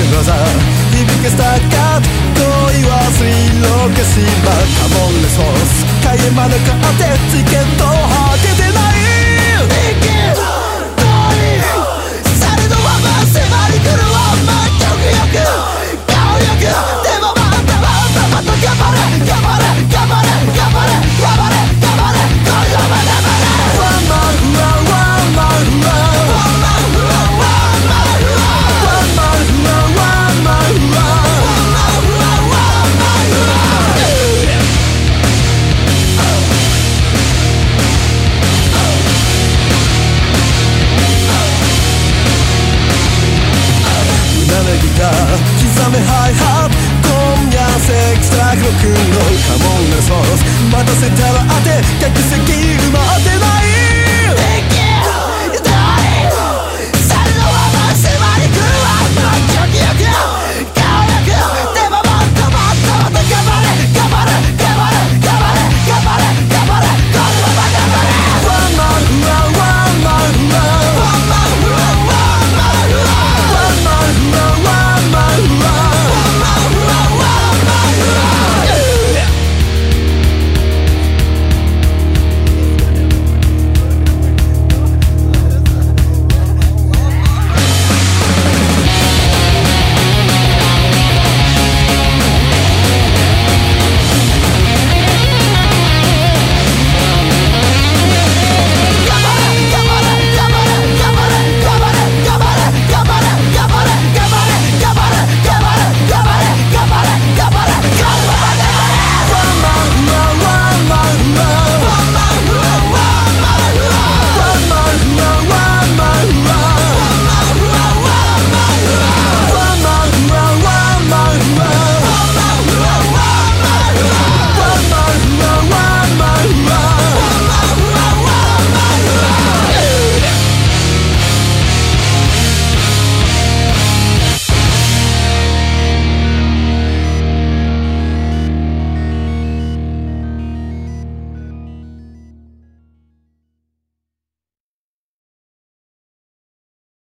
Cerrosa, tienen que estar めハイハッ今夜セックスラクロ君のカモンならソロス。待たせたら当て。客席